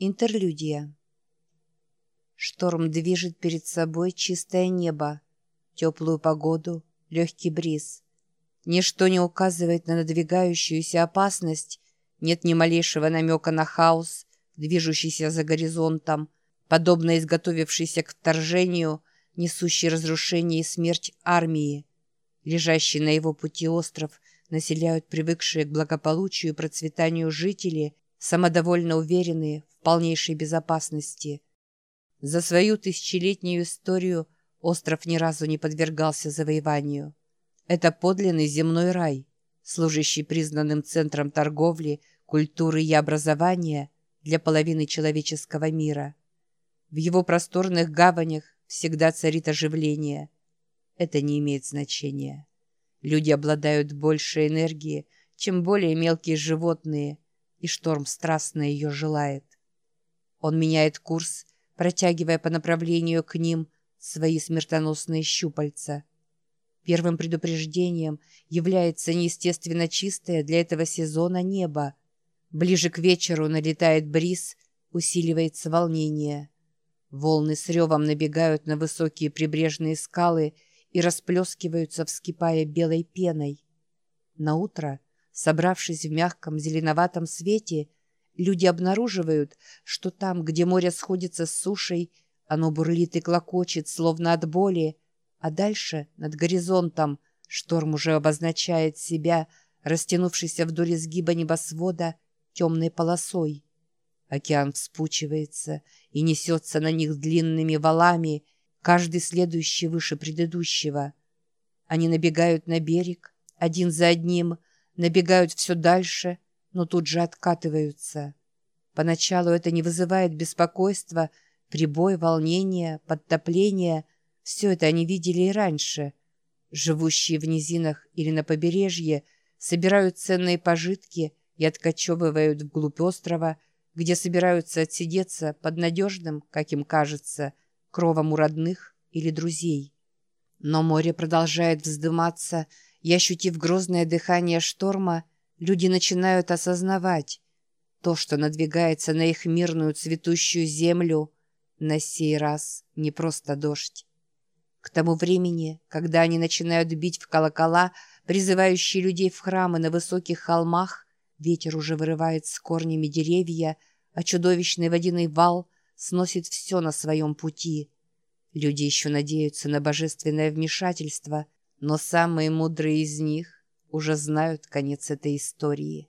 Интерлюдия. Шторм движет перед собой чистое небо, теплую погоду, легкий бриз. Ничто не указывает на надвигающуюся опасность, нет ни малейшего намека на хаос, движущийся за горизонтом, подобно изготовившейся к вторжению, несущей разрушение и смерть армии. Лежащий на его пути остров населяют привыкшие к благополучию и процветанию жители, самодовольно уверенные в полнейшей безопасности. За свою тысячелетнюю историю остров ни разу не подвергался завоеванию. Это подлинный земной рай, служащий признанным центром торговли, культуры и образования для половины человеческого мира. В его просторных гаванях всегда царит оживление. Это не имеет значения. Люди обладают большей энергией, чем более мелкие животные, и шторм страстно ее желает. Он меняет курс, протягивая по направлению к ним свои смертоносные щупальца. Первым предупреждением является неестественно чистое для этого сезона небо. Ближе к вечеру налетает бриз, усиливается волнение. Волны с ревом набегают на высокие прибрежные скалы и расплескиваются, вскипая белой пеной. На утро, собравшись в мягком зеленоватом свете, люди обнаруживают, что там, где море сходится с сушей, оно бурлит и клокочет, словно от боли, а дальше, над горизонтом, шторм уже обозначает себя, растянувшийся вдоль изгиба небосвода, темной полосой. Океан вспучивается и несется на них длинными валами, каждый следующий выше предыдущего. Они набегают на берег, один за одним, набегают все дальше, но тут же откатываются. Поначалу это не вызывает беспокойства, прибой, волнения, подтопления. Все это они видели и раньше. Живущие в низинах или на побережье собирают ценные пожитки и откачевывают вглубь острова, где собираются отсидеться под надежным, как им кажется, кровом у родных или друзей. Но море продолжает вздыматься, и, ощутив грозное дыхание шторма, люди начинают осознавать, то, что надвигается на их мирную цветущую землю, на сей раз не просто дождь. К тому времени, когда они начинают бить в колокола, призывающие людей в храмы на высоких холмах, ветер уже вырывает с корнями деревья, а чудовищный водяный вал сносит все на своем пути. Люди еще надеются на божественное вмешательство, но самые мудрые из них уже знают конец этой истории.